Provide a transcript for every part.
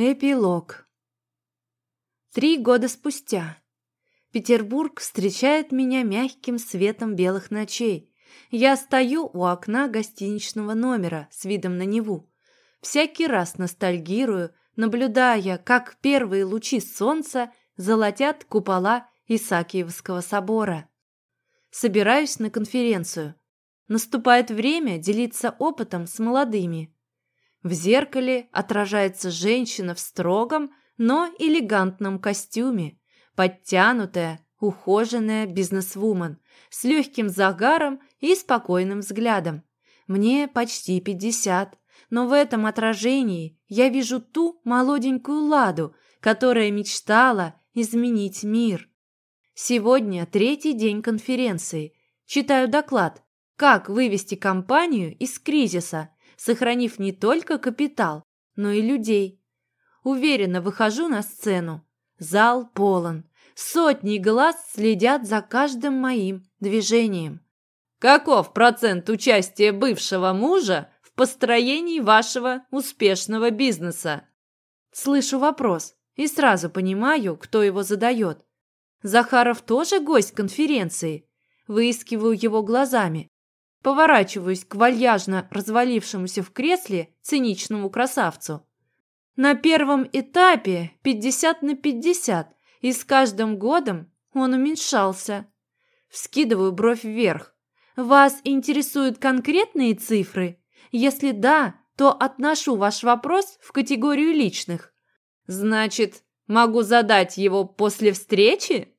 Эпилог. Три года спустя. Петербург встречает меня мягким светом белых ночей. Я стою у окна гостиничного номера с видом на Неву. Всякий раз ностальгирую, наблюдая, как первые лучи солнца золотят купола Исаакиевского собора. Собираюсь на конференцию. Наступает время делиться опытом с молодыми. В зеркале отражается женщина в строгом, но элегантном костюме, подтянутая, ухоженная бизнесвумен, с легким загаром и спокойным взглядом. Мне почти пятьдесят, но в этом отражении я вижу ту молоденькую ладу, которая мечтала изменить мир. Сегодня третий день конференции. Читаю доклад «Как вывести компанию из кризиса», сохранив не только капитал, но и людей. Уверенно выхожу на сцену. Зал полон. Сотни глаз следят за каждым моим движением. Каков процент участия бывшего мужа в построении вашего успешного бизнеса? Слышу вопрос и сразу понимаю, кто его задает. Захаров тоже гость конференции. Выискиваю его глазами. Поворачиваюсь к вальяжно развалившемуся в кресле циничному красавцу. На первом этапе 50 на 50, и с каждым годом он уменьшался. Вскидываю бровь вверх. Вас интересуют конкретные цифры? Если да, то отношу ваш вопрос в категорию личных. Значит, могу задать его после встречи?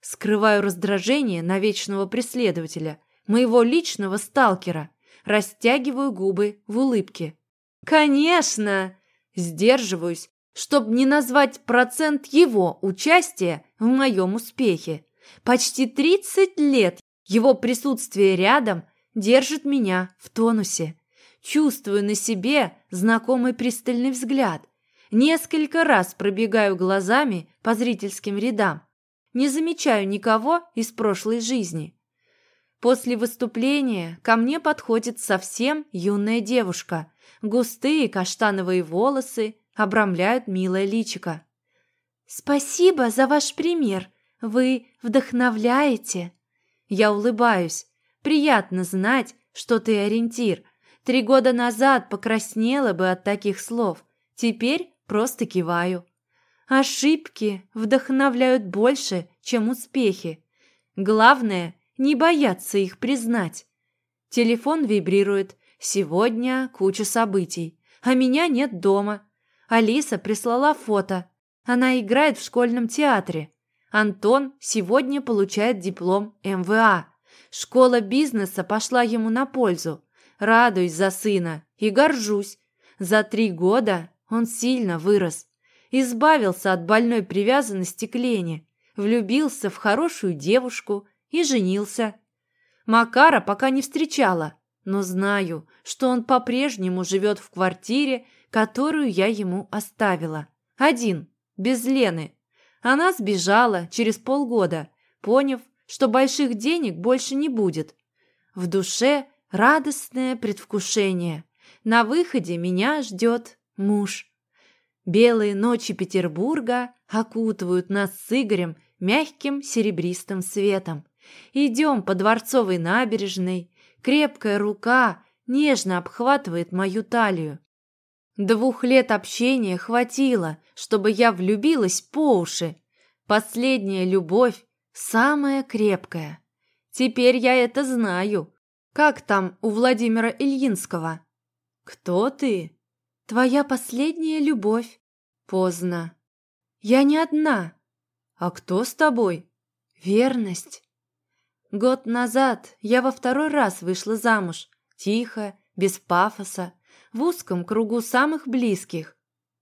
Скрываю раздражение на вечного преследователя – моего личного сталкера. Растягиваю губы в улыбке. «Конечно!» Сдерживаюсь, чтобы не назвать процент его участия в моем успехе. Почти 30 лет его присутствие рядом держит меня в тонусе. Чувствую на себе знакомый пристальный взгляд. Несколько раз пробегаю глазами по зрительским рядам. Не замечаю никого из прошлой жизни. После выступления ко мне подходит совсем юная девушка. Густые каштановые волосы обрамляют милое личико. «Спасибо за ваш пример. Вы вдохновляете». Я улыбаюсь. Приятно знать, что ты ориентир. Три года назад покраснела бы от таких слов. Теперь просто киваю. Ошибки вдохновляют больше, чем успехи. Главное – не бояться их признать. Телефон вибрирует. Сегодня куча событий. А меня нет дома. Алиса прислала фото. Она играет в школьном театре. Антон сегодня получает диплом МВА. Школа бизнеса пошла ему на пользу. Радуюсь за сына и горжусь. За три года он сильно вырос. Избавился от больной привязанности к Лене. Влюбился в хорошую девушку и женился. Макара пока не встречала, но знаю, что он по-прежнему живет в квартире, которую я ему оставила. Один, без Лены. Она сбежала через полгода, поняв, что больших денег больше не будет. В душе радостное предвкушение. На выходе меня ждет муж. Белые ночи Петербурга окутывают нас с Игорем мягким серебристым светом. Идем по Дворцовой набережной. Крепкая рука нежно обхватывает мою талию. Двух лет общения хватило, чтобы я влюбилась по уши. Последняя любовь самая крепкая. Теперь я это знаю. Как там у Владимира Ильинского? Кто ты? Твоя последняя любовь. Поздно. Я не одна. А кто с тобой? Верность. Год назад я во второй раз вышла замуж, тихо, без пафоса, в узком кругу самых близких.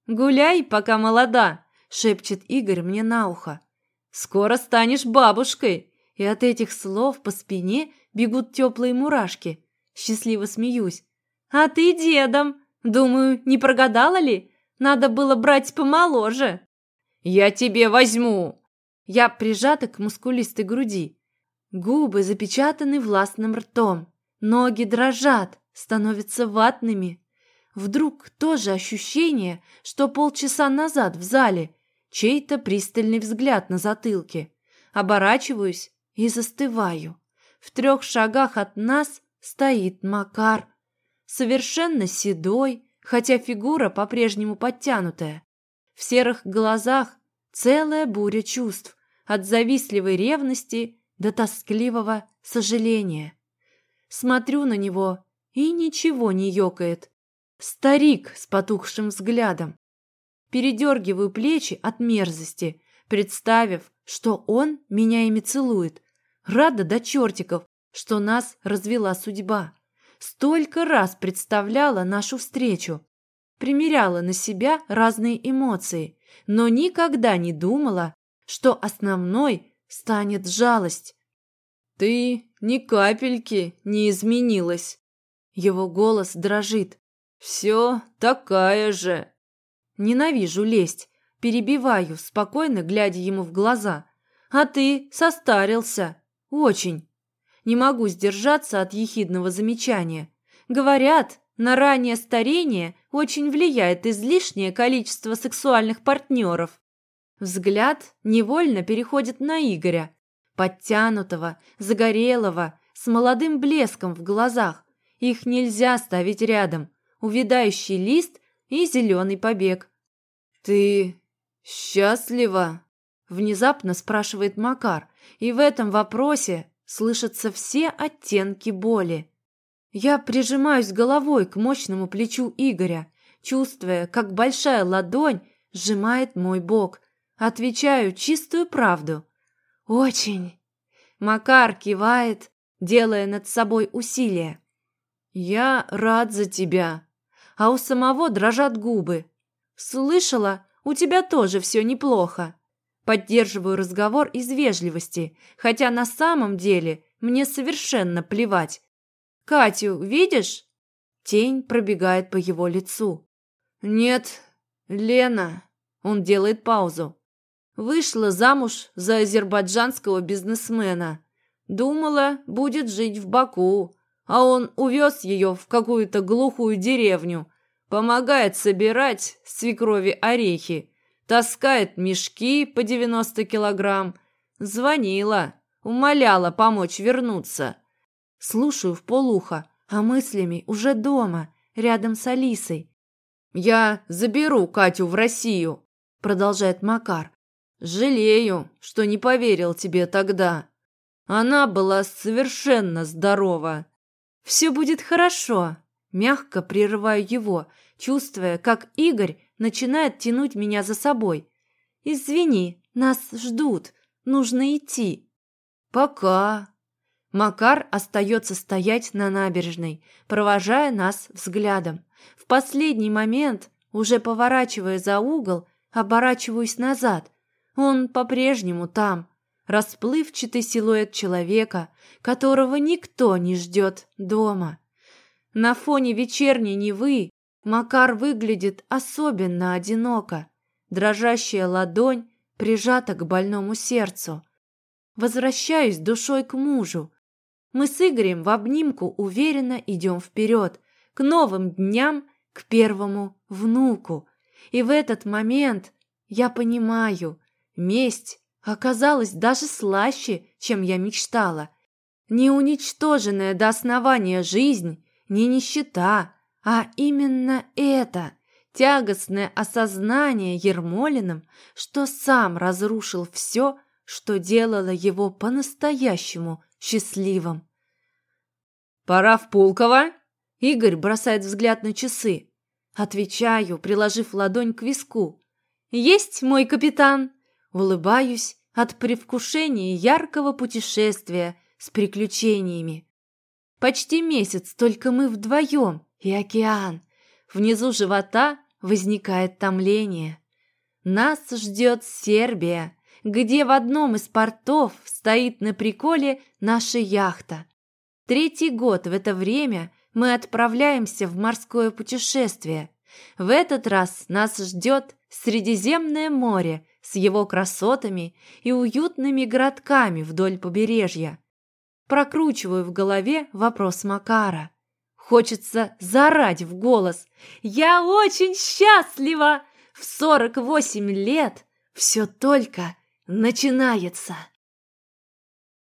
«Гуляй, пока молода!» — шепчет Игорь мне на ухо. «Скоро станешь бабушкой!» И от этих слов по спине бегут теплые мурашки. Счастливо смеюсь. «А ты дедом! Думаю, не прогадала ли? Надо было брать помоложе!» «Я тебе возьму!» Я прижата к мускулистой груди. Губы запечатаны властным ртом. Ноги дрожат, становятся ватными. Вдруг то же ощущение, что полчаса назад в зале, чей-то пристальный взгляд на затылке. Оборачиваюсь и застываю. В трех шагах от нас стоит Макар. Совершенно седой, хотя фигура по-прежнему подтянутая. В серых глазах целая буря чувств, от завистливой ревности до тоскливого сожаления. Смотрю на него, и ничего не ёкает. Старик с потухшим взглядом. Передергиваю плечи от мерзости, представив, что он меня ими целует. Рада до чертиков, что нас развела судьба. Столько раз представляла нашу встречу, примеряла на себя разные эмоции, но никогда не думала, что основной станет жалость. «Ты ни капельки не изменилась!» Его голос дрожит. «Все такая же!» Ненавижу лезть, перебиваю, спокойно глядя ему в глаза. «А ты состарился. Очень!» Не могу сдержаться от ехидного замечания. Говорят, на раннее старение очень влияет излишнее количество сексуальных партнеров. Взгляд невольно переходит на Игоря, подтянутого, загорелого, с молодым блеском в глазах. Их нельзя ставить рядом. Увядающий лист и зеленый побег. «Ты счастлива?» Внезапно спрашивает Макар, и в этом вопросе слышатся все оттенки боли. Я прижимаюсь головой к мощному плечу Игоря, чувствуя, как большая ладонь сжимает мой бок, Отвечаю чистую правду. Очень. Макар кивает, делая над собой усилие. Я рад за тебя. А у самого дрожат губы. Слышала, у тебя тоже все неплохо. Поддерживаю разговор из вежливости, хотя на самом деле мне совершенно плевать. Катю видишь? Тень пробегает по его лицу. Нет, Лена. Он делает паузу. Вышла замуж за азербайджанского бизнесмена. Думала, будет жить в Баку, а он увез ее в какую-то глухую деревню, помогает собирать свекрови орехи, таскает мешки по 90 килограмм. Звонила, умоляла помочь вернуться. Слушаю в полухо, а мыслями уже дома, рядом с Алисой. «Я заберу Катю в Россию», — продолжает Макар. Жалею, что не поверил тебе тогда. Она была совершенно здорова. Все будет хорошо. Мягко прерываю его, чувствуя, как Игорь начинает тянуть меня за собой. Извини, нас ждут. Нужно идти. Пока. Макар остается стоять на набережной, провожая нас взглядом. В последний момент, уже поворачивая за угол, оборачиваюсь назад – он по-прежнему там, расплывчатый силуэт человека, которого никто не ждет дома. На фоне вечерней Невы Макар выглядит особенно одиноко. Дрожащая ладонь прижата к больному сердцу. Возвращаюсь душой к мужу. Мы с Игорем в обнимку уверенно идем вперед, к новым дням, к первому внуку. И в этот момент я понимаю, Месть оказалась даже слаще, чем я мечтала. Не уничтоженная до основания жизнь, не нищета, а именно это тягостное осознание Ермолиным, что сам разрушил все, что делало его по-настоящему счастливым. «Пора в Пулково?» Игорь бросает взгляд на часы. Отвечаю, приложив ладонь к виску. «Есть, мой капитан!» Улыбаюсь от привкушения яркого путешествия с приключениями. Почти месяц только мы вдвоем и океан. Внизу живота возникает томление. Нас ждет Сербия, где в одном из портов стоит на приколе наша яхта. Третий год в это время мы отправляемся в морское путешествие. В этот раз нас ждет Средиземное море с его красотами и уютными городками вдоль побережья. Прокручиваю в голове вопрос Макара. Хочется заорать в голос. «Я очень счастлива! В 48 лет все только начинается!»